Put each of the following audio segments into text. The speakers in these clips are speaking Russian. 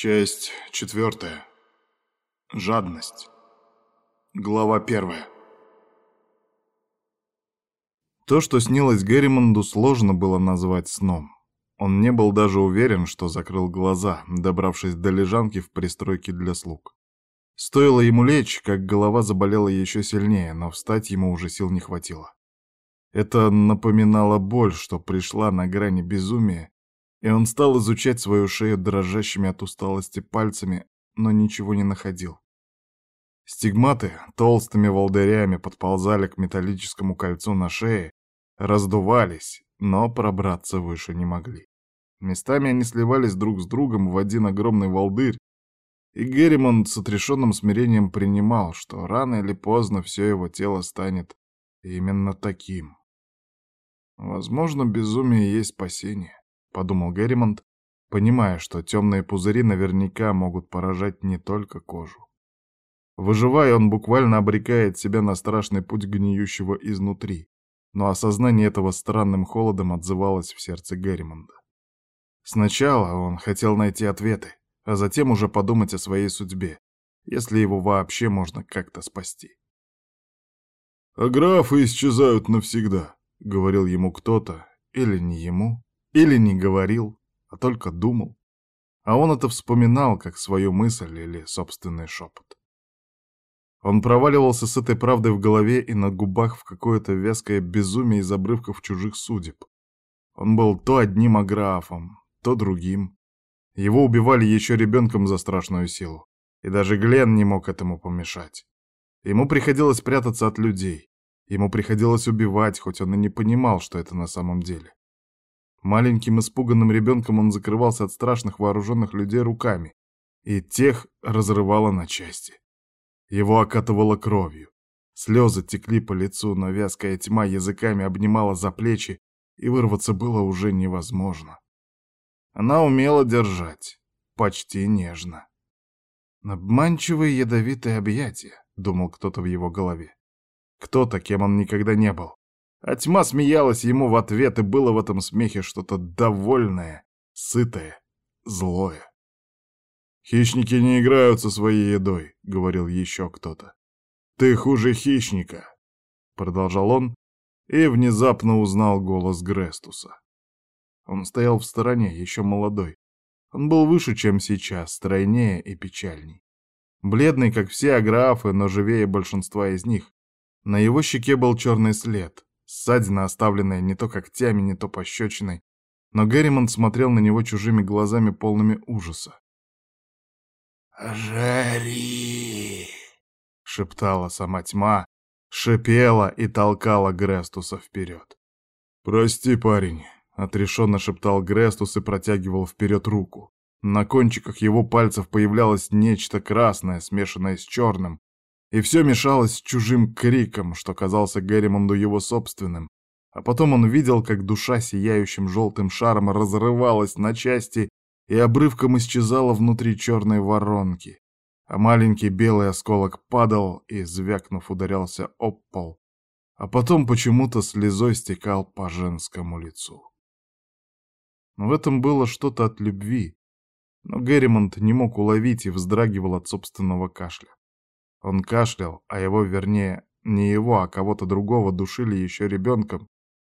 Часть четвертая. Жадность. Глава первая. То, что снилось Герримонду, сложно было назвать сном. Он не был даже уверен, что закрыл глаза, добравшись до лежанки в пристройке для слуг. Стоило ему лечь, как голова заболела еще сильнее, но встать ему уже сил не хватило. Это напоминало боль, что пришла на грани безумия, и он стал изучать свою шею дрожащими от усталости пальцами, но ничего не находил. Стигматы толстыми волдырями подползали к металлическому кольцу на шее, раздувались, но пробраться выше не могли. Местами они сливались друг с другом в один огромный волдырь, и Герримон с отрешенным смирением принимал, что рано или поздно все его тело станет именно таким. Возможно, безумие есть спасение, подумал Герримонт, понимая, что темные пузыри наверняка могут поражать не только кожу. Выживая, он буквально обрекает себя на страшный путь гниющего изнутри, но осознание этого странным холодом отзывалось в сердце Герримонда. Сначала он хотел найти ответы, а затем уже подумать о своей судьбе, если его вообще можно как-то спасти. «А графы исчезают навсегда», — говорил ему кто-то, или не ему, или не говорил, а только думал. А он это вспоминал как свою мысль или собственный шепот. Он проваливался с этой правдой в голове и на губах в какое-то вязкое безумие из обрывков чужих судеб. Он был то одним аграфом, то другим. Его убивали еще ребенком за страшную силу, и даже Глен не мог этому помешать. Ему приходилось прятаться от людей. Ему приходилось убивать, хоть он и не понимал, что это на самом деле. Маленьким испуганным ребенком он закрывался от страшных вооруженных людей руками, и тех разрывало на части. Его окатывало кровью. Слезы текли по лицу, но вязкая тьма языками обнимала за плечи, и вырваться было уже невозможно. Она умела держать, почти нежно. «Обманчивые ядовитые объятия», — думал кто-то в его голове. Кто-то, кем он никогда не был. А тьма смеялась ему в ответ, и было в этом смехе что-то довольное, сытое, злое. «Хищники не играют со своей едой», — говорил еще кто-то. «Ты хуже хищника», — продолжал он, и внезапно узнал голос Грестуса. Он стоял в стороне, еще молодой. Он был выше, чем сейчас, стройнее и печальней. Бледный, как все аграфы, но живее большинства из них. На его щеке был черный след, ссадина, оставленная не то когтями, не то пощечиной, но Герримонт смотрел на него чужими глазами, полными ужаса. «Жари!» — шептала сама тьма, шипела и толкала Грестуса вперед. «Прости, парень», — отрешенно шептал Грестус и протягивал вперед руку. На кончиках его пальцев появлялось нечто красное, смешанное с черным, и все мешалось с чужим криком, что казался Герримонду его собственным. А потом он видел, как душа сияющим желтым шаром разрывалась на части и обрывком исчезала внутри черной воронки. А маленький белый осколок падал и, звякнув, ударялся об пол. А потом почему-то слезой стекал по женскому лицу. В этом было что-то от любви, но Герримонт не мог уловить и вздрагивал от собственного кашля. Он кашлял, а его, вернее, не его, а кого-то другого душили еще ребенком,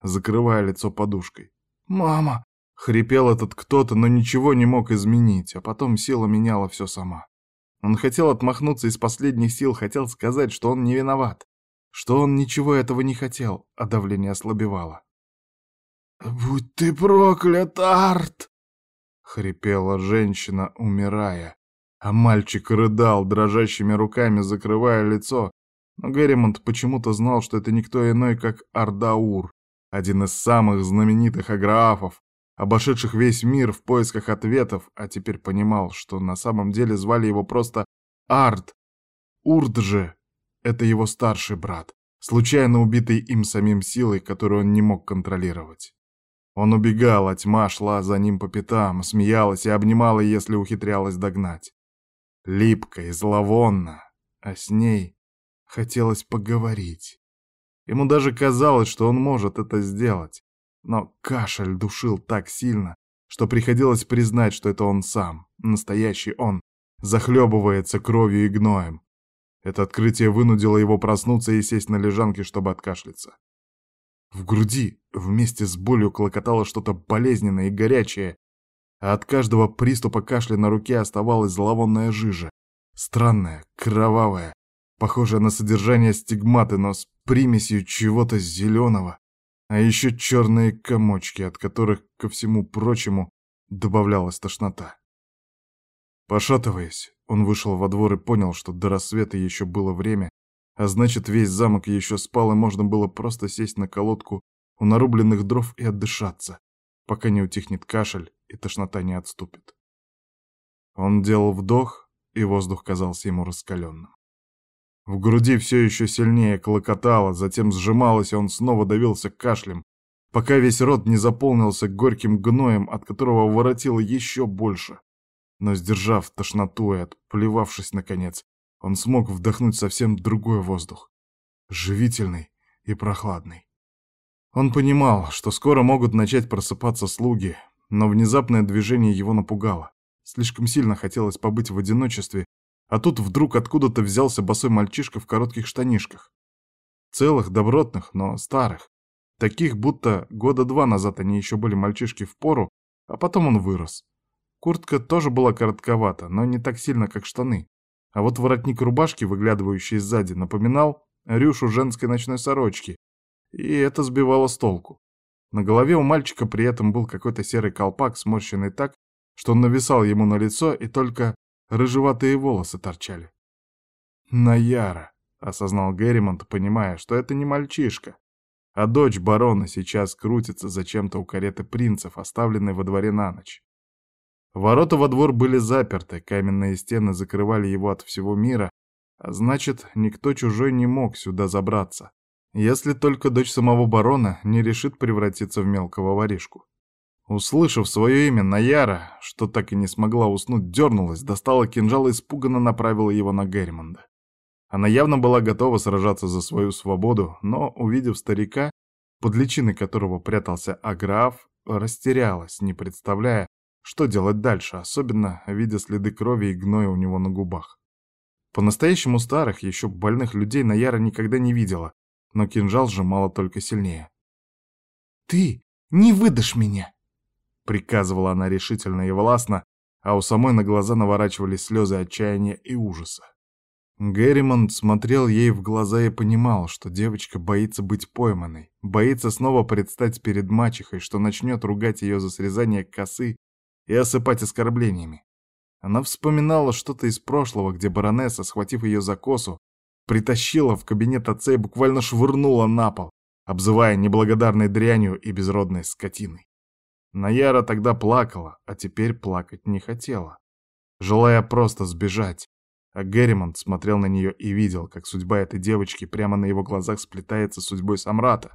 закрывая лицо подушкой. «Мама!» — хрипел этот кто-то, но ничего не мог изменить, а потом сила меняла все сама. Он хотел отмахнуться из последних сил, хотел сказать, что он не виноват, что он ничего этого не хотел, а давление ослабевало. «Будь ты проклят, Арт!» — хрипела женщина, умирая. А мальчик рыдал, дрожащими руками закрывая лицо, но Герримонт почему-то знал, что это никто иной, как Ардаур, один из самых знаменитых аграфов, обошедших весь мир в поисках ответов, а теперь понимал, что на самом деле звали его просто Ард. Урд же — это его старший брат, случайно убитый им самим силой, которую он не мог контролировать. Он убегал, а тьма шла за ним по пятам, смеялась и обнимала, если ухитрялась догнать липко и зловонно, а с ней хотелось поговорить. Ему даже казалось, что он может это сделать, но кашель душил так сильно, что приходилось признать, что это он сам, настоящий он, захлебывается кровью и гноем. Это открытие вынудило его проснуться и сесть на лежанке, чтобы откашляться. В груди вместе с болью клокотало что-то болезненное и горячее, а от каждого приступа кашля на руке оставалась зловонная жижа. Странная, кровавая, похожая на содержание стигматы, но с примесью чего-то зеленого, а еще черные комочки, от которых, ко всему прочему, добавлялась тошнота. Пошатываясь, он вышел во двор и понял, что до рассвета еще было время, а значит, весь замок еще спал, и можно было просто сесть на колодку у нарубленных дров и отдышаться, пока не утихнет кашель и тошнота не отступит. Он делал вдох, и воздух казался ему раскаленным. В груди все еще сильнее клокотало, затем сжималось, и он снова давился кашлем, пока весь рот не заполнился горьким гноем, от которого воротило еще больше. Но сдержав тошноту и отплевавшись наконец, он смог вдохнуть совсем другой воздух. Живительный и прохладный. Он понимал, что скоро могут начать просыпаться слуги, но внезапное движение его напугало. Слишком сильно хотелось побыть в одиночестве, а тут вдруг откуда-то взялся босой мальчишка в коротких штанишках. Целых, добротных, но старых. Таких, будто года два назад они еще были мальчишки в пору, а потом он вырос. Куртка тоже была коротковата, но не так сильно, как штаны. А вот воротник рубашки, выглядывающий сзади, напоминал рюшу женской ночной сорочки, и это сбивало с толку. На голове у мальчика при этом был какой-то серый колпак, сморщенный так, что он нависал ему на лицо, и только рыжеватые волосы торчали. «Наяра», — осознал Герримонт, понимая, что это не мальчишка, а дочь барона сейчас крутится зачем-то у кареты принцев, оставленной во дворе на ночь. Ворота во двор были заперты, каменные стены закрывали его от всего мира, а значит, никто чужой не мог сюда забраться, если только дочь самого барона не решит превратиться в мелкого воришку. Услышав свое имя Наяра, что так и не смогла уснуть, дернулась, достала кинжал и испуганно направила его на Герримонда. Она явно была готова сражаться за свою свободу, но, увидев старика, под личиной которого прятался Аграф, растерялась, не представляя, что делать дальше, особенно видя следы крови и гноя у него на губах. По-настоящему старых, еще больных людей Наяра никогда не видела, но кинжал сжимала только сильнее. «Ты не выдашь меня!» Приказывала она решительно и властно, а у самой на глаза наворачивались слезы отчаяния и ужаса. Герримонт смотрел ей в глаза и понимал, что девочка боится быть пойманной, боится снова предстать перед мачехой, что начнет ругать ее за срезание косы и осыпать оскорблениями. Она вспоминала что-то из прошлого, где баронесса, схватив ее за косу, притащила в кабинет отца и буквально швырнула на пол, обзывая неблагодарной дрянью и безродной скотиной. Наяра тогда плакала, а теперь плакать не хотела, желая просто сбежать. А Герримонт смотрел на нее и видел, как судьба этой девочки прямо на его глазах сплетается с судьбой Самрата.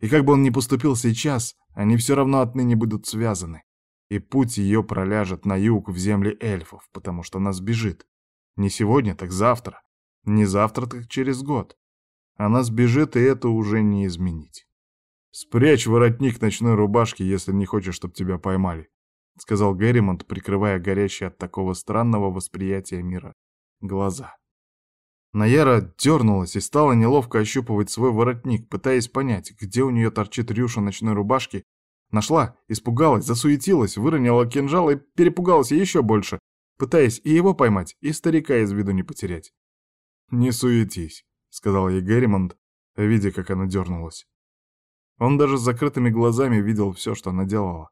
И как бы он ни поступил сейчас, они все равно отныне будут связаны. И путь ее проляжет на юг в земли эльфов, потому что она сбежит. Не сегодня, так завтра. Не завтра, так через год. Она сбежит, и это уже не изменить. «Спрячь воротник ночной рубашки, если не хочешь, чтобы тебя поймали», — сказал Герримонт, прикрывая горящие от такого странного восприятия мира глаза. Наяра дернулась и стала неловко ощупывать свой воротник, пытаясь понять, где у нее торчит рюша ночной рубашки. Нашла, испугалась, засуетилась, выронила кинжал и перепугалась еще больше, пытаясь и его поймать, и старика из виду не потерять. «Не суетись», — сказал ей Герримонт, видя, как она дернулась. Он даже с закрытыми глазами видел все, что она делала.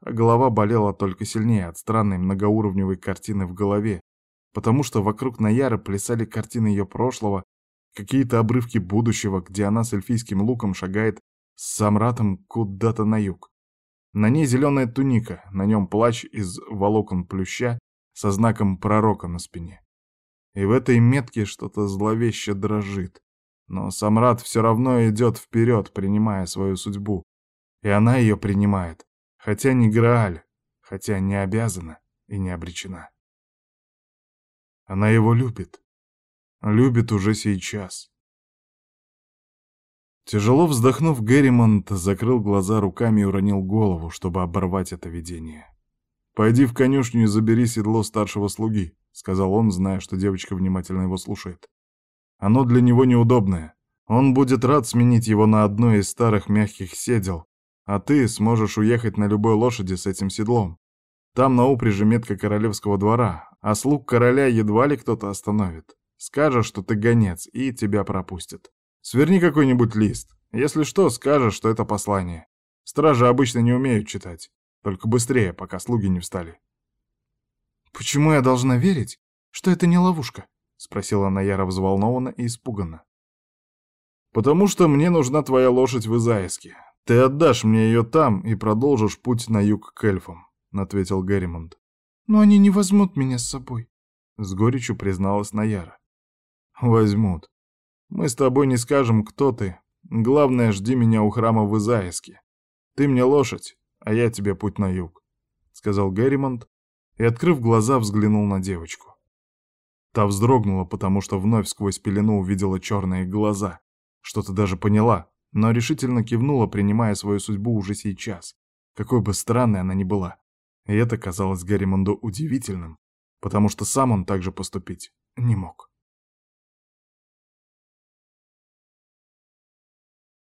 А голова болела только сильнее от странной многоуровневой картины в голове, потому что вокруг Наяры плясали картины ее прошлого, какие-то обрывки будущего, где она с эльфийским луком шагает с Самратом куда-то на юг. На ней зеленая туника, на нем плащ из волокон плюща со знаком пророка на спине. И в этой метке что-то зловеще дрожит. Но Самрад все равно идет вперед, принимая свою судьбу. И она ее принимает, хотя не Грааль, хотя не обязана и не обречена. Она его любит. Любит уже сейчас. Тяжело вздохнув, Герримонт закрыл глаза руками и уронил голову, чтобы оборвать это видение. «Пойди в конюшню и забери седло старшего слуги», — сказал он, зная, что девочка внимательно его слушает. «Оно для него неудобное. Он будет рад сменить его на одно из старых мягких седел, а ты сможешь уехать на любой лошади с этим седлом. Там на упряжи метка королевского двора, а слуг короля едва ли кто-то остановит. Скажешь, что ты гонец, и тебя пропустят. Сверни какой-нибудь лист. Если что, скажешь, что это послание. Стражи обычно не умеют читать. Только быстрее, пока слуги не встали. «Почему я должна верить, что это не ловушка?» — спросила Наяра взволнованно и испуганно. «Потому что мне нужна твоя лошадь в Изаиске. Ты отдашь мне ее там и продолжишь путь на юг к эльфам», — ответил Герримонт. «Но они не возьмут меня с собой», — с горечью призналась Наяра. «Возьмут. Мы с тобой не скажем, кто ты. Главное, жди меня у храма в Изаиске. Ты мне лошадь, а я тебе путь на юг», — сказал Герримонт и, открыв глаза, взглянул на девочку. Та вздрогнула, потому что вновь сквозь пелену увидела черные глаза. Что-то даже поняла, но решительно кивнула, принимая свою судьбу уже сейчас, какой бы странной она ни была. И это казалось Герримонду удивительным, потому что сам он так же поступить не мог.